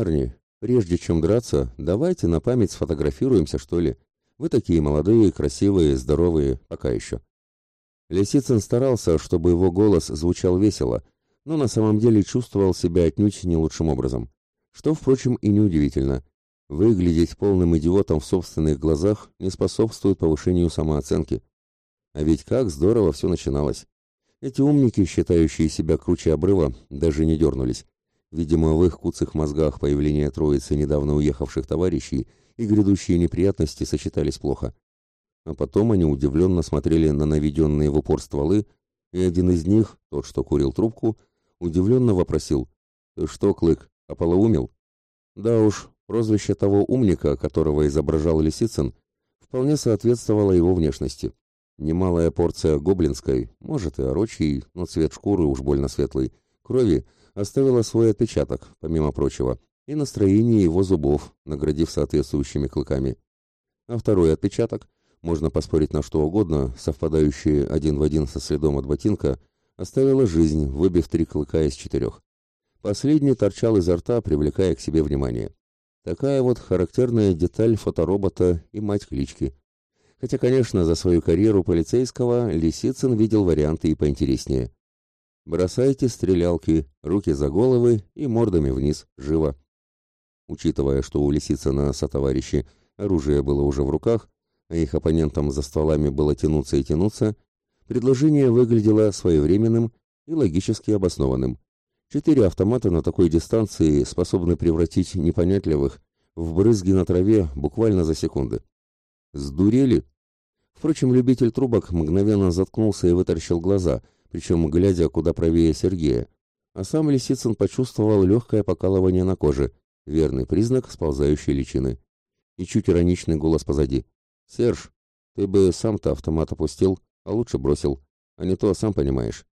«Парни, прежде чем драться, давайте на память сфотографируемся, что ли. Вы такие молодые, красивые, здоровые, пока еще». Лисицын старался, чтобы его голос звучал весело, но на самом деле чувствовал себя отнюдь не лучшим образом. Что, впрочем, и неудивительно. Выглядеть полным идиотом в собственных глазах не способствует повышению самооценки. А ведь как здорово все начиналось. Эти умники, считающие себя круче обрыва, даже не дернулись. Видимо, в их куцых мозгах появление троицы недавно уехавших товарищей и грядущие неприятности сочетались плохо. А потом они удивленно смотрели на наведенные в упор стволы, и один из них, тот, что курил трубку, удивленно вопросил. «Ты что, Клык, ополоумел?» Да уж, прозвище того умника, которого изображал Лисицын, вполне соответствовало его внешности. Немалая порция гоблинской, может и орочьей, но цвет шкуры уж больно светлый, крови оставила свой отпечаток, помимо прочего, и настроение его зубов, наградив соответствующими клыками. А второй отпечаток, можно поспорить на что угодно, совпадающий один в один со следом от ботинка, оставила жизнь, выбив три клыка из четырех. Последний торчал изо рта, привлекая к себе внимание. Такая вот характерная деталь фоторобота и мать клички. Хотя, конечно, за свою карьеру полицейского Лисицын видел варианты и поинтереснее. Бросайте стрелялки, руки за головы и мордами вниз, живо. Учитывая, что у Лисицына сотоварищи оружие было уже в руках, а их оппонентам за стволами было тянуться и тянуться, предложение выглядело своевременным и логически обоснованным. Четыре автомата на такой дистанции способны превратить непонятливых в брызги на траве буквально за секунды. Сдурели? Впрочем, любитель трубок мгновенно заткнулся и вытаращил глаза, причем глядя куда правее Сергея. А сам Лисицын почувствовал легкое покалывание на коже, верный признак сползающей личины. И чуть ироничный голос позади. «Серж, ты бы сам-то автомат опустил, а лучше бросил. А не то, сам понимаешь».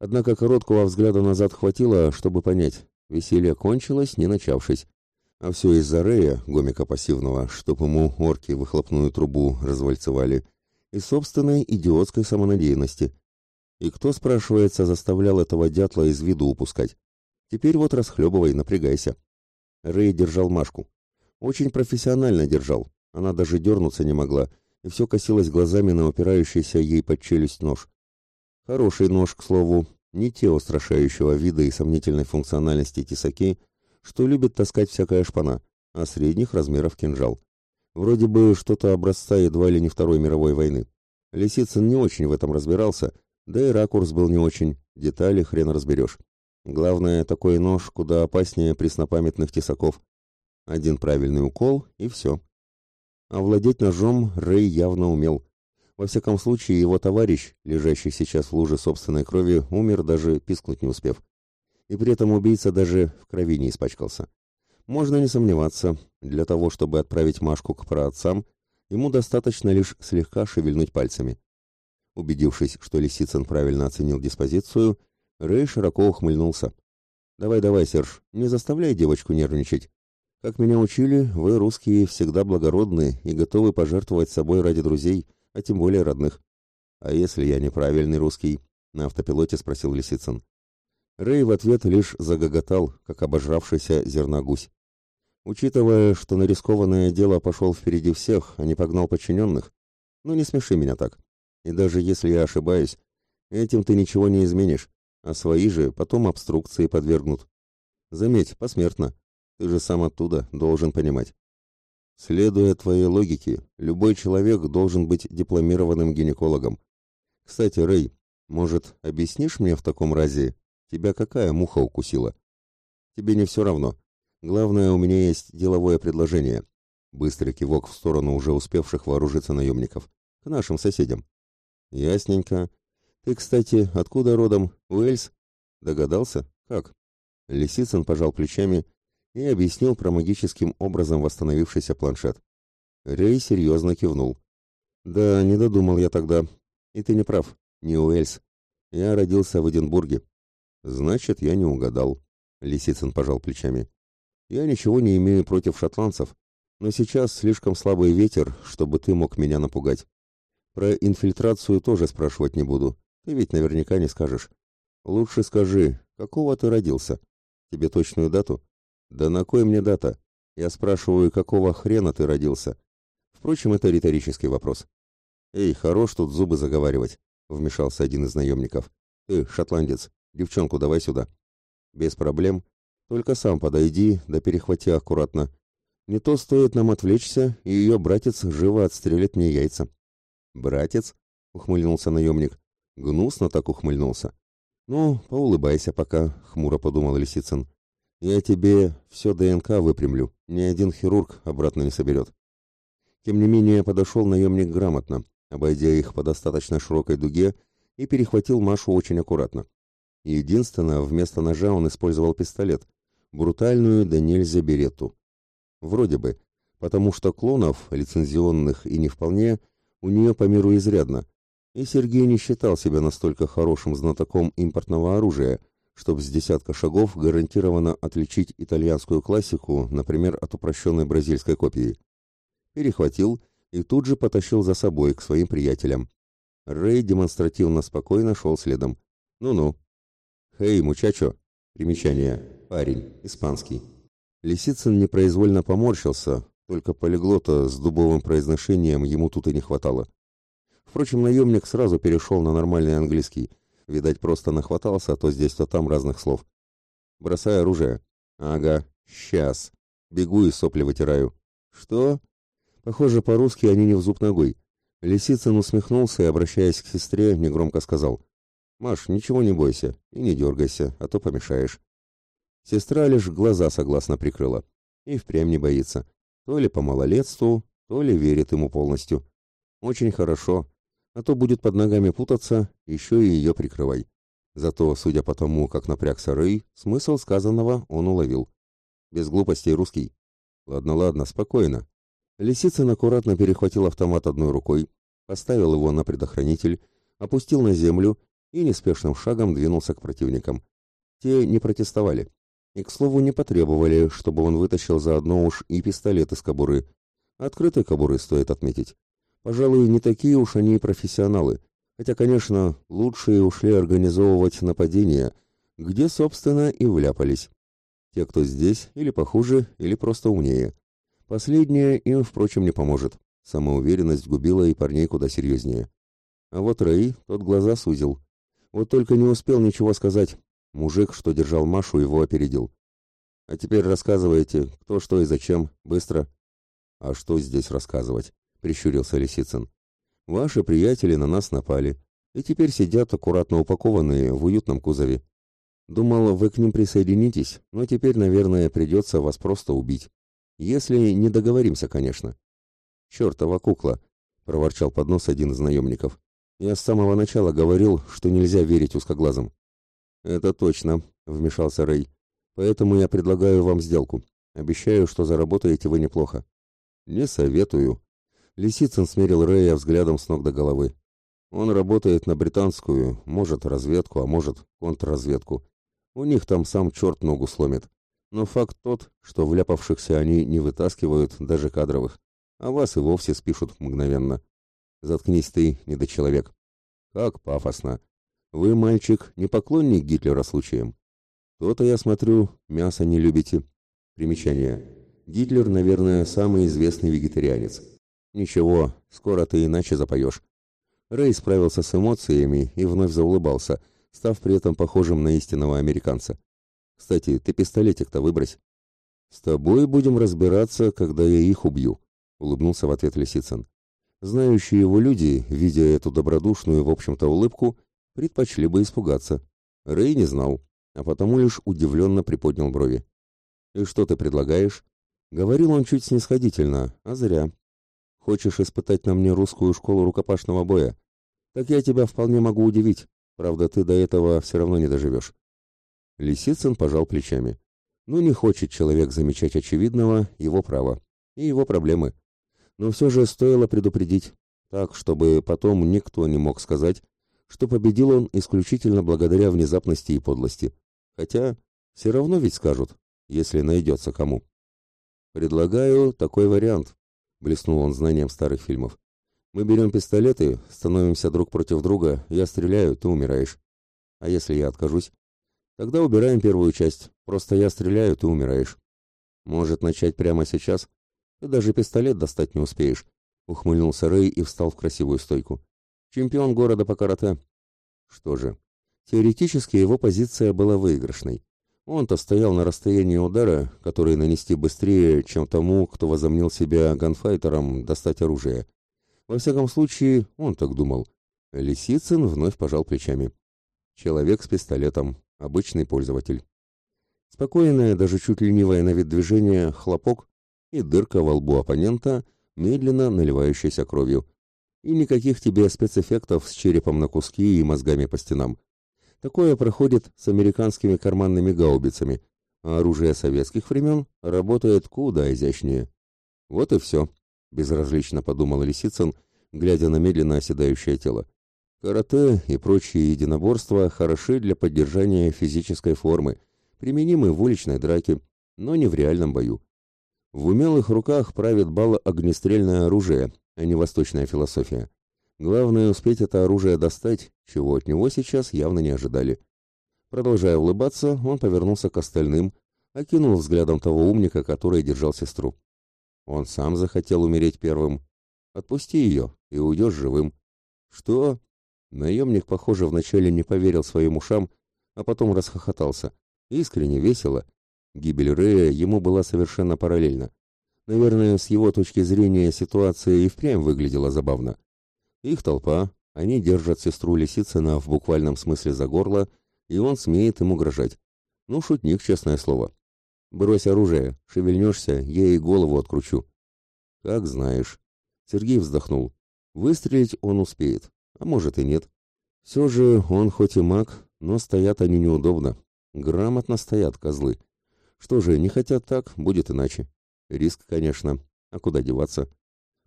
Однако короткого взгляда назад хватило, чтобы понять, веселье кончилось, не начавшись. А все из-за Рея, гомика пассивного, чтоб ему орки выхлопную трубу развальцевали, и собственной идиотской самонадеянности. И кто, спрашивается, заставлял этого дятла из виду упускать? Теперь вот расхлебывай, напрягайся. Рэй держал Машку. Очень профессионально держал. Она даже дернуться не могла, и все косилось глазами на упирающийся ей под челюсть нож. Хороший нож, к слову, не те устрашающего вида и сомнительной функциональности тесаки, что любит таскать всякая шпана, а средних размеров кинжал. Вроде бы что-то образца едва ли не Второй мировой войны. Лисицын не очень в этом разбирался, да и ракурс был не очень, детали хрен разберешь. Главное, такой нож куда опаснее преснопамятных тесаков. Один правильный укол и все. А владеть ножом Рэй явно умел. Во всяком случае, его товарищ, лежащий сейчас в луже собственной крови, умер, даже пискнуть не успев. И при этом убийца даже в крови не испачкался. Можно не сомневаться, для того, чтобы отправить Машку к праотцам, ему достаточно лишь слегка шевельнуть пальцами. Убедившись, что Лисицын правильно оценил диспозицию, Рэй широко ухмыльнулся. «Давай-давай, Серж, не заставляй девочку нервничать. Как меня учили, вы, русские, всегда благородны и готовы пожертвовать собой ради друзей» а тем более родных. А если я неправильный русский? На автопилоте спросил Лисицын. Рэй в ответ лишь загоготал, как обожравшийся зерна гусь. Учитывая, что на рискованное дело пошел впереди всех, а не погнал подчиненных, ну не смеши меня так. И даже если я ошибаюсь, этим ты ничего не изменишь, а свои же потом обструкции подвергнут. Заметь, посмертно. Ты же сам оттуда должен понимать. Следуя твоей логике, любой человек должен быть дипломированным гинекологом. Кстати, Рэй, может, объяснишь мне в таком разе, тебя какая муха укусила? Тебе не все равно. Главное, у меня есть деловое предложение. Быстрый кивок в сторону уже успевших вооружиться наемников. К нашим соседям. Ясненько. Ты, кстати, откуда родом? Уэльс? Догадался? Как? Лисицын пожал плечами и объяснил про магическим образом восстановившийся планшет. Рэй серьезно кивнул. «Да, не додумал я тогда. И ты не прав, не Уэльс. Я родился в Эдинбурге». «Значит, я не угадал», — Лисицын пожал плечами. «Я ничего не имею против шотландцев, но сейчас слишком слабый ветер, чтобы ты мог меня напугать. Про инфильтрацию тоже спрашивать не буду, ты ведь наверняка не скажешь. Лучше скажи, какого ты родился? Тебе точную дату?» Да на кой мне дата? Я спрашиваю, какого хрена ты родился? Впрочем, это риторический вопрос. Эй, хорош тут зубы заговаривать, вмешался один из наемников. Ты, шотландец, девчонку давай сюда. Без проблем. Только сам подойди, да перехвати аккуратно. Не то стоит нам отвлечься, и ее братец живо отстрелит мне яйца. Братец? Ухмыльнулся наемник. Гнусно так ухмыльнулся. Ну, поулыбайся пока, хмуро подумал Лисицын. Я тебе все ДНК выпрямлю, ни один хирург обратно не соберет. Тем не менее, подошел наемник грамотно, обойдя их по достаточно широкой дуге, и перехватил Машу очень аккуратно. Единственное, вместо ножа он использовал пистолет, брутальную да нельзя беретту. Вроде бы, потому что клонов, лицензионных и не вполне, у нее по миру изрядно, и Сергей не считал себя настолько хорошим знатоком импортного оружия, чтобы с десятка шагов гарантированно отличить итальянскую классику, например, от упрощенной бразильской копии. Перехватил и тут же потащил за собой к своим приятелям. Рэй демонстративно спокойно шел следом. «Ну-ну». «Хей, мучачо!» Примечание. Парень. Испанский. Лисицын непроизвольно поморщился, только полиглота с дубовым произношением ему тут и не хватало. Впрочем, наемник сразу перешел на нормальный английский, Видать, просто нахватался, а то здесь, то там разных слов. Бросай оружие. Ага, сейчас. Бегу и сопли вытираю. Что? Похоже, по-русски они не в зуб ногой. Лисицын усмехнулся и, обращаясь к сестре, негромко сказал. «Маш, ничего не бойся и не дергайся, а то помешаешь». Сестра лишь глаза согласно прикрыла. И впрямь не боится. То ли по малолетству, то ли верит ему полностью. Очень хорошо а то будет под ногами путаться, еще и ее прикрывай. Зато, судя по тому, как напрягся Рэй, смысл сказанного он уловил. Без глупостей русский. Ладно, ладно, спокойно. Лисицын аккуратно перехватил автомат одной рукой, поставил его на предохранитель, опустил на землю и неспешным шагом двинулся к противникам. Те не протестовали. И, к слову, не потребовали, чтобы он вытащил заодно уж и пистолет из кобуры. Открытой кобуры стоит отметить. Пожалуй, не такие уж они профессионалы. Хотя, конечно, лучшие ушли организовывать нападения, где, собственно, и вляпались. Те, кто здесь, или похуже, или просто умнее. Последнее им, впрочем, не поможет. Самоуверенность губила и парней куда серьезнее. А вот Рэй, тот глаза сузил. Вот только не успел ничего сказать. Мужик, что держал Машу, его опередил. А теперь рассказывайте, кто, что и зачем, быстро. А что здесь рассказывать? — прищурился Лисицын. «Ваши приятели на нас напали, и теперь сидят аккуратно упакованные в уютном кузове. Думал, вы к ним присоединитесь, но теперь, наверное, придется вас просто убить. Если не договоримся, конечно». «Чертова кукла!» — проворчал под нос один из наемников. «Я с самого начала говорил, что нельзя верить узкоглазым». «Это точно», — вмешался Рэй. «Поэтому я предлагаю вам сделку. Обещаю, что заработаете вы неплохо». «Не советую», Лисицын смерил Рэя взглядом с ног до головы. Он работает на британскую, может разведку, а может контрразведку. У них там сам черт ногу сломит. Но факт тот, что вляпавшихся они не вытаскивают, даже кадровых. А вас и вовсе спишут мгновенно. Заткнись ты, недочеловек. Как пафосно. Вы, мальчик, не поклонник Гитлера случаем? То-то, я смотрю, мясо не любите. Примечание. Гитлер, наверное, самый известный вегетарианец. «Ничего, скоро ты иначе запоешь». Рэй справился с эмоциями и вновь заулыбался, став при этом похожим на истинного американца. «Кстати, ты пистолетик-то выбрось». «С тобой будем разбираться, когда я их убью», — улыбнулся в ответ Лисицын. Знающие его люди, видя эту добродушную, в общем-то, улыбку, предпочли бы испугаться. Рэй не знал, а потому лишь удивленно приподнял брови. «И что ты предлагаешь?» Говорил он чуть снисходительно, а зря. Хочешь испытать на мне русскую школу рукопашного боя? Так я тебя вполне могу удивить. Правда, ты до этого все равно не доживешь. Лисицын пожал плечами. Ну, не хочет человек замечать очевидного, его право. И его проблемы. Но все же стоило предупредить. Так, чтобы потом никто не мог сказать, что победил он исключительно благодаря внезапности и подлости. Хотя, все равно ведь скажут, если найдется кому. Предлагаю такой вариант. Блеснул он знанием старых фильмов. Мы берем пистолеты, становимся друг против друга, я стреляю, ты умираешь. А если я откажусь? Тогда убираем первую часть. Просто я стреляю, ты умираешь. Может, начать прямо сейчас? Ты даже пистолет достать не успеешь, ухмыльнулся Рэй и встал в красивую стойку. Чемпион города по карате. Что же, теоретически его позиция была выигрышной. Он-то стоял на расстоянии удара, который нанести быстрее, чем тому, кто возомнил себя ганфайтером, достать оружие. Во всяком случае, он так думал. Лисицын вновь пожал плечами. Человек с пистолетом, обычный пользователь. Спокойное, даже чуть ленивое на вид движение, хлопок и дырка во лбу оппонента, медленно наливающаяся кровью. И никаких тебе спецэффектов с черепом на куски и мозгами по стенам. Такое проходит с американскими карманными гаубицами, а оружие советских времен работает куда изящнее. Вот и все, безразлично подумал Лисицын, глядя на медленно оседающее тело. Карате и прочие единоборства хороши для поддержания физической формы, применимы в уличной драке, но не в реальном бою. В умелых руках правит бал огнестрельное оружие, а не восточная философия. Главное успеть это оружие достать, чего от него сейчас явно не ожидали. Продолжая улыбаться, он повернулся к остальным, окинул взглядом того умника, который держал сестру. Он сам захотел умереть первым. Отпусти ее, и уйдешь живым. Что? Наемник, похоже, вначале не поверил своим ушам, а потом расхохотался. Искренне весело. Гибель Рея ему была совершенно параллельна. Наверное, с его точки зрения ситуация и впрямь выглядела забавно. Их толпа, они держат сестру Лисицына в буквальном смысле за горло, и он смеет им угрожать. Ну, шутник, честное слово. Брось оружие, шевельнешься, я ей голову откручу. Как знаешь. Сергей вздохнул. Выстрелить он успеет, а может и нет. Все же он хоть и маг, но стоят они неудобно. Грамотно стоят козлы. Что же, не хотят так, будет иначе. Риск, конечно. А куда деваться?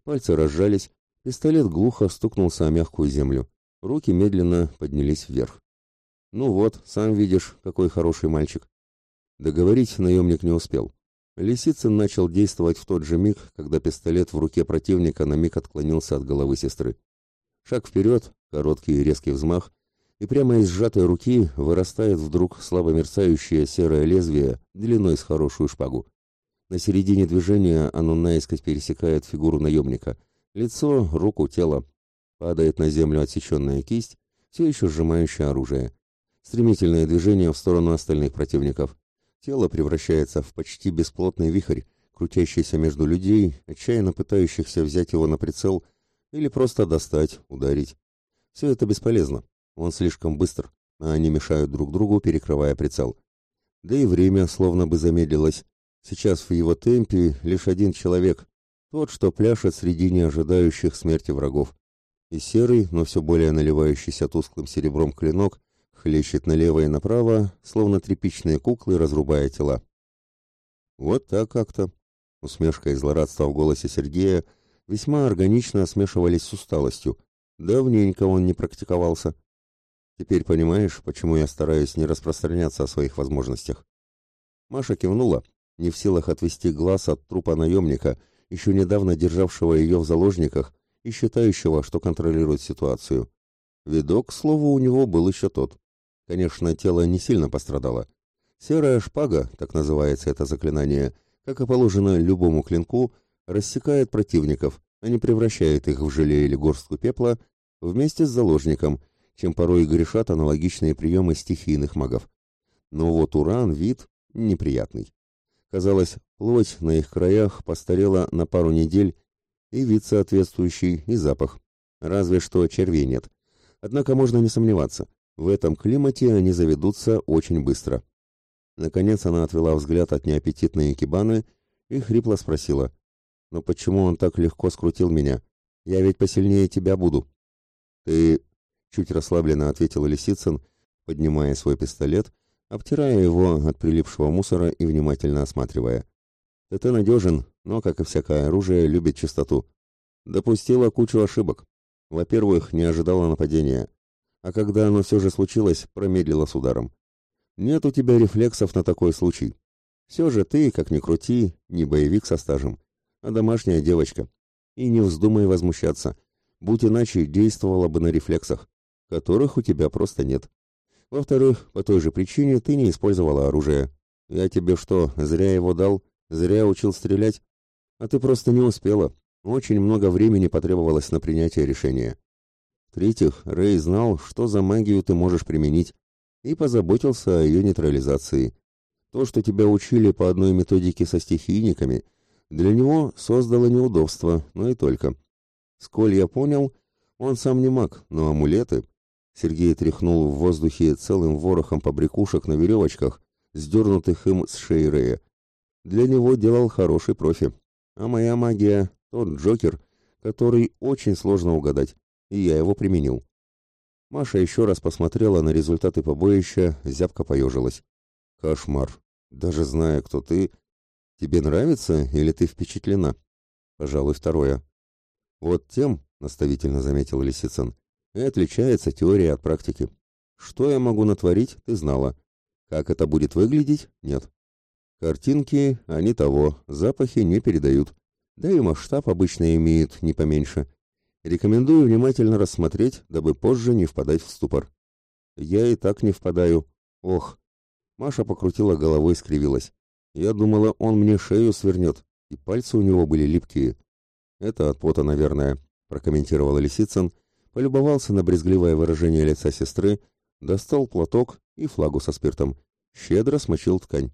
Пальцы разжались, пистолет глухо стукнулся о мягкую землю. Руки медленно поднялись вверх. Ну вот, сам видишь, какой хороший мальчик. Договорить наемник не успел. Лисицын начал действовать в тот же миг, когда пистолет в руке противника на миг отклонился от головы сестры. Шаг вперед, короткий и резкий взмах, и прямо из сжатой руки вырастает вдруг слабо мерцающее серое лезвие длиной с хорошую шпагу. На середине движения оно наискось пересекает фигуру наемника. Лицо, руку, тело. Падает на землю отсеченная кисть, все еще сжимающая оружие. Стремительное движение в сторону остальных противников. Тело превращается в почти бесплотный вихрь, крутящийся между людей, отчаянно пытающихся взять его на прицел или просто достать, ударить. Все это бесполезно. Он слишком быстр, а они мешают друг другу, перекрывая прицел. Да и время словно бы замедлилось. Сейчас в его темпе лишь один человек, тот, что пляшет среди неожидающих смерти врагов. И серый, но все более наливающийся тусклым серебром клинок хлещет налево и направо, словно тряпичные куклы, разрубая тела. Вот так как-то. Усмешка и злорадство в голосе Сергея весьма органично смешивались с усталостью. Давненько он не практиковался. Теперь понимаешь, почему я стараюсь не распространяться о своих возможностях. Маша кивнула, не в силах отвести глаз от трупа наемника, еще недавно державшего ее в заложниках и считающего, что контролирует ситуацию. Видок, к слову, у него был еще тот. Конечно, тело не сильно пострадало. Серая шпага, так называется это заклинание, как и положено любому клинку, рассекает противников, а не превращает их в желе или горстку пепла вместе с заложником – чем порой грешат аналогичные приемы стихийных магов. Но вот уран вид неприятный. Казалось, плоть на их краях постарела на пару недель, и вид соответствующий, и запах. Разве что червей нет. Однако можно не сомневаться, в этом климате они заведутся очень быстро. Наконец она отвела взгляд от неаппетитной кибаны и хрипло спросила, «Но почему он так легко скрутил меня? Я ведь посильнее тебя буду». «Ты Чуть расслабленно ответил Лисицын, поднимая свой пистолет, обтирая его от прилипшего мусора и внимательно осматривая. ТТ надежен, но, как и всякое оружие, любит чистоту. Допустила кучу ошибок. Во-первых, не ожидала нападения. А когда оно все же случилось, промедлила с ударом. Нет у тебя рефлексов на такой случай. Все же ты, как ни крути, не боевик со стажем, а домашняя девочка. И не вздумай возмущаться. Будь иначе, действовала бы на рефлексах которых у тебя просто нет. Во-вторых, по той же причине ты не использовала оружие. Я тебе что, зря его дал? Зря учил стрелять. А ты просто не успела. Очень много времени потребовалось на принятие решения. В-третьих, Рэй знал, что за магию ты можешь применить, и позаботился о ее нейтрализации. То, что тебя учили по одной методике со стихийниками, для него создало неудобства, но и только. Сколь я понял, он сам не маг, но амулеты... Сергей тряхнул в воздухе целым ворохом побрякушек на веревочках, сдернутых им с шеи Рея. Для него делал хороший профи. А моя магия — тот Джокер, который очень сложно угадать, и я его применил. Маша еще раз посмотрела на результаты побоища, зябко поежилась. Кошмар. Даже зная, кто ты, тебе нравится или ты впечатлена? Пожалуй, второе. Вот тем, наставительно заметил Лисицын, и отличается теория от практики. Что я могу натворить, ты знала. Как это будет выглядеть, нет. Картинки, они того, запахи не передают. Да и масштаб обычно имеет не поменьше. Рекомендую внимательно рассмотреть, дабы позже не впадать в ступор. Я и так не впадаю. Ох. Маша покрутила головой и скривилась. Я думала, он мне шею свернет, и пальцы у него были липкие. Это от пота, наверное, прокомментировал Лисицын, полюбовался на брезгливое выражение лица сестры, достал платок и флагу со спиртом, щедро смочил ткань.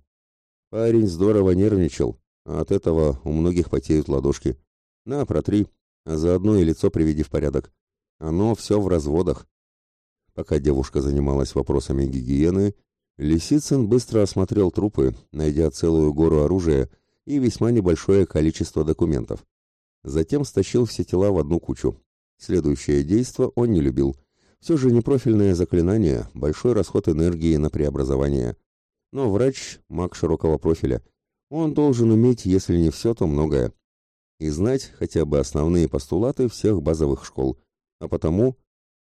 Парень здорово нервничал, а от этого у многих потеют ладошки. На, протри а заодно и лицо приведи в порядок. Оно все в разводах. Пока девушка занималась вопросами гигиены, Лисицын быстро осмотрел трупы, найдя целую гору оружия и весьма небольшое количество документов. Затем стащил все тела в одну кучу. Следующее действо он не любил. Все же непрофильное заклинание, большой расход энергии на преобразование. Но врач – маг широкого профиля. Он должен уметь, если не все, то многое и знать хотя бы основные постулаты всех базовых школ. А потому...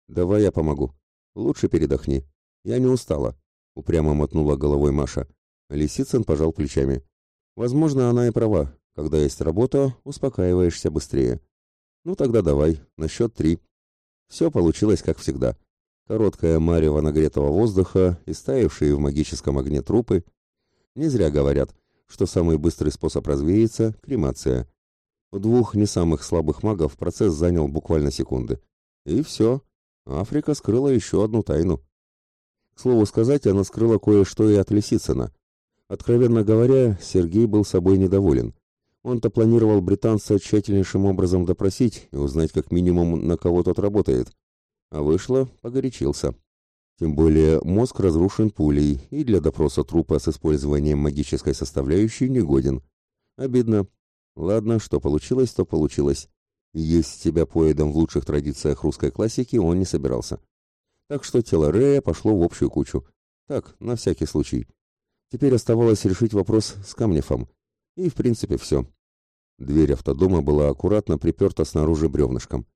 Давай я помогу. Лучше передохни. Я не устала. Упрямо мотнула головой Маша. Лисицын пожал плечами. Возможно, она и права. Когда есть работа, успокаиваешься быстрее. Ну тогда давай, на счет три. Все получилось как всегда. Короткая марево нагретого воздуха и стаявшие в магическом огне трупы. Не зря говорят, что самый быстрый способ развеяться – кремация. У двух не самых слабых магов процесс занял буквально секунды. И все. Африка скрыла еще одну тайну. К слову сказать, она скрыла кое-что и от Лисицына. Откровенно говоря, Сергей был собой недоволен. Он-то планировал британца тщательнейшим образом допросить и узнать как минимум, на кого тот работает. А вышло, погорячился. Тем более мозг разрушен пулей и для допроса трупа с использованием магической составляющей негоден. Обидно, Ладно, что получилось, то получилось. Есть себя поедом в лучших традициях русской классики он не собирался. Так что тело Рея пошло в общую кучу. Так, на всякий случай. Теперь оставалось решить вопрос с Камнефом. И, в принципе, все. Дверь автодома была аккуратно приперта снаружи бревнышком.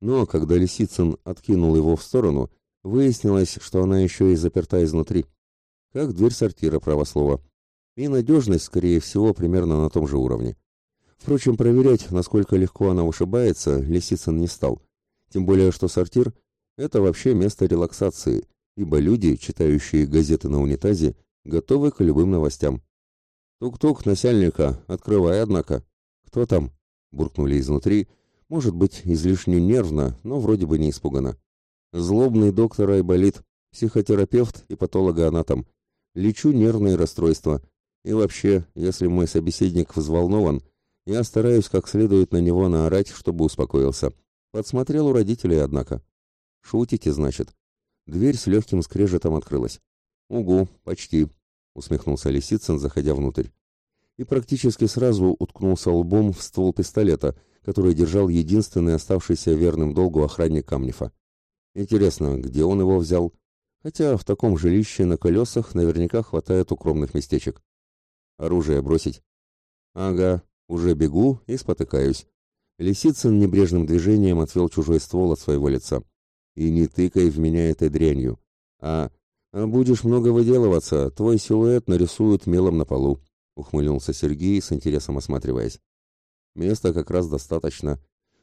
Но когда Лисицын откинул его в сторону, выяснилось, что она еще и заперта изнутри. Как дверь сортира правослова. И надежность, скорее всего, примерно на том же уровне. Впрочем, проверять, насколько легко она ушибается, Лисицын не стал. Тем более, что сортир – это вообще место релаксации, ибо люди, читающие газеты на унитазе, готовы к любым новостям. «Тук-тук, насяльника, открывай, однако». «Кто там?» – буркнули изнутри, может быть, излишне нервно, но вроде бы не испуганно. «Злобный доктор Айболит, психотерапевт и патологоанатом. Лечу нервные расстройства. И вообще, если мой собеседник взволнован – я стараюсь как следует на него наорать, чтобы успокоился. Подсмотрел у родителей, однако. Шутите, значит. Дверь с легким скрежетом открылась. Угу, почти, усмехнулся Лисицын, заходя внутрь. И практически сразу уткнулся лбом в ствол пистолета, который держал единственный оставшийся верным долгу охранник Камнефа. Интересно, где он его взял? Хотя в таком жилище на колесах наверняка хватает укромных местечек. Оружие бросить? Ага, уже бегу и спотыкаюсь. Лисицын небрежным движением отвел чужой ствол от своего лица. И не тыкай в меня этой дрянью. А, а будешь много выделываться, твой силуэт нарисуют мелом на полу, ухмыльнулся Сергей с интересом осматриваясь. Места как раз достаточно.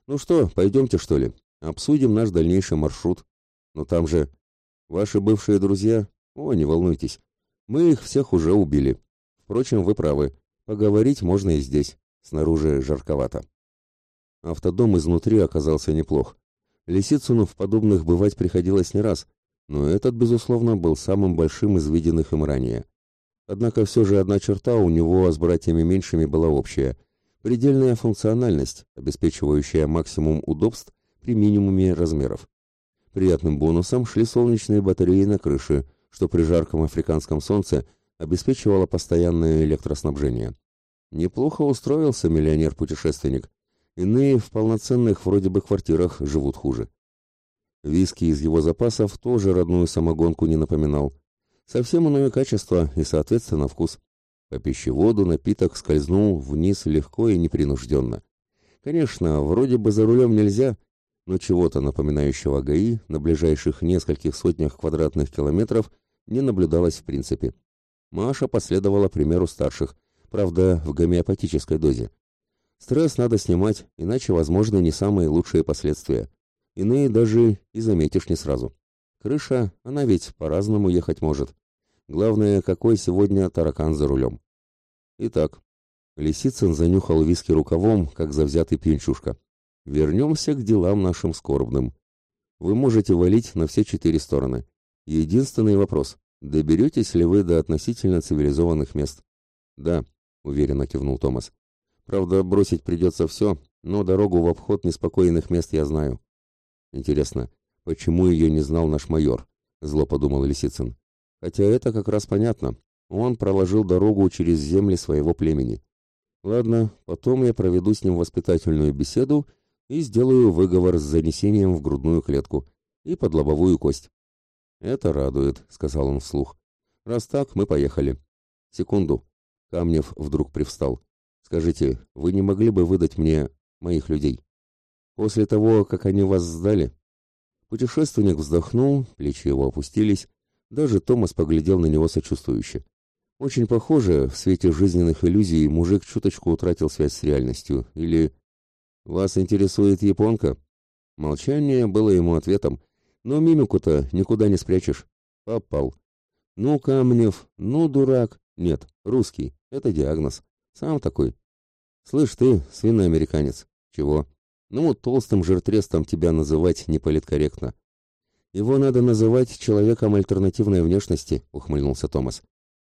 Ну что, пойдемте что ли? Обсудим наш дальнейший маршрут. Но там же ваши бывшие друзья. О, не волнуйтесь. Мы их всех уже убили. Впрочем, вы правы. Поговорить можно и здесь, снаружи жарковато. Автодом изнутри оказался неплох. Лисицыну в подобных бывать приходилось не раз, но этот, безусловно, был самым большим из виденных им ранее. Однако все же одна черта у него с братьями меньшими была общая – предельная функциональность, обеспечивающая максимум удобств при минимуме размеров. Приятным бонусом шли солнечные батареи на крыше, что при жарком африканском солнце обеспечивало постоянное электроснабжение. Неплохо устроился миллионер-путешественник. Иные в полноценных вроде бы квартирах живут хуже. Виски из его запасов тоже родную самогонку не напоминал. Совсем иное качество и, соответственно, вкус. По пищеводу напиток скользнул вниз легко и непринужденно. Конечно, вроде бы за рулем нельзя, но чего-то напоминающего ГАИ на ближайших нескольких сотнях квадратных километров не наблюдалось в принципе. Маша последовала примеру старших, правда, в гомеопатической дозе. Стресс надо снимать, иначе возможны не самые лучшие последствия. Иные даже и заметишь не сразу. Крыша, она ведь по-разному ехать может. Главное, какой сегодня таракан за рулем. Итак, Лисицын занюхал виски рукавом, как завзятый пьянчушка. Вернемся к делам нашим скорбным. Вы можете валить на все четыре стороны. Единственный вопрос. Доберетесь ли вы до относительно цивилизованных мест? Да, уверенно кивнул Томас. Правда, бросить придется все, но дорогу в обход неспокойных мест я знаю. Интересно, почему ее не знал наш майор? Зло подумал Лисицын. Хотя это как раз понятно. Он проложил дорогу через земли своего племени. Ладно, потом я проведу с ним воспитательную беседу и сделаю выговор с занесением в грудную клетку и под лобовую кость. Это радует, сказал он вслух. Раз так, мы поехали. Секунду. Камнев вдруг привстал. Скажите, вы не могли бы выдать мне моих людей? После того, как они вас сдали? Путешественник вздохнул, плечи его опустились, даже Томас поглядел на него сочувствующе. Очень похоже, в свете жизненных иллюзий мужик чуточку утратил связь с реальностью. Или «Вас интересует японка?» Молчание было ему ответом, но мимику-то никуда не спрячешь. Попал. Ну, Камнев, ну, дурак. Нет, русский. Это диагноз. Сам такой. Слышь ты, свиной американец. Чего? Ну, толстым жиртрестом тебя называть не политкорректно. Его надо называть человеком альтернативной внешности, ухмыльнулся Томас.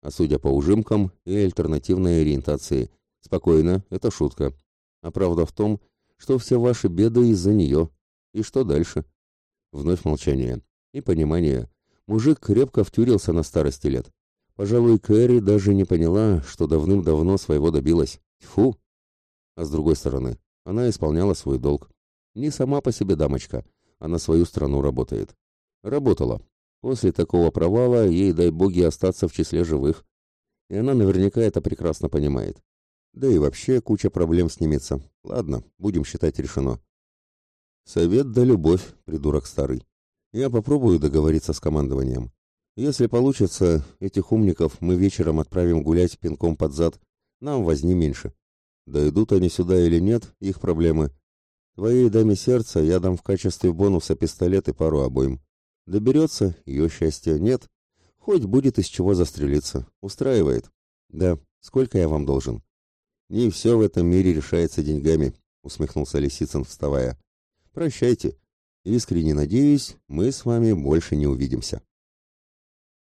А судя по ужимкам и альтернативной ориентации. Спокойно, это шутка. А правда в том, что все ваши беды из-за нее. И что дальше? Вновь молчание. И понимание. Мужик крепко втюрился на старости лет. Пожалуй, Кэрри даже не поняла, что давным-давно своего добилась. Фу! А с другой стороны, она исполняла свой долг. Не сама по себе дамочка, а на свою страну работает. Работала. После такого провала ей, дай боги, остаться в числе живых. И она наверняка это прекрасно понимает. Да и вообще куча проблем снимется. Ладно, будем считать решено. Совет да любовь, придурок старый. Я попробую договориться с командованием. Если получится, этих умников мы вечером отправим гулять пинком под зад. Нам возни меньше. Дойдут они сюда или нет, их проблемы. Твоей даме сердца я дам в качестве бонуса пистолет и пару обоим. Доберется, ее счастье нет. Хоть будет из чего застрелиться. Устраивает. Да, сколько я вам должен? Не все в этом мире решается деньгами, усмехнулся Лисицын, вставая. Прощайте. Искренне надеюсь, мы с вами больше не увидимся.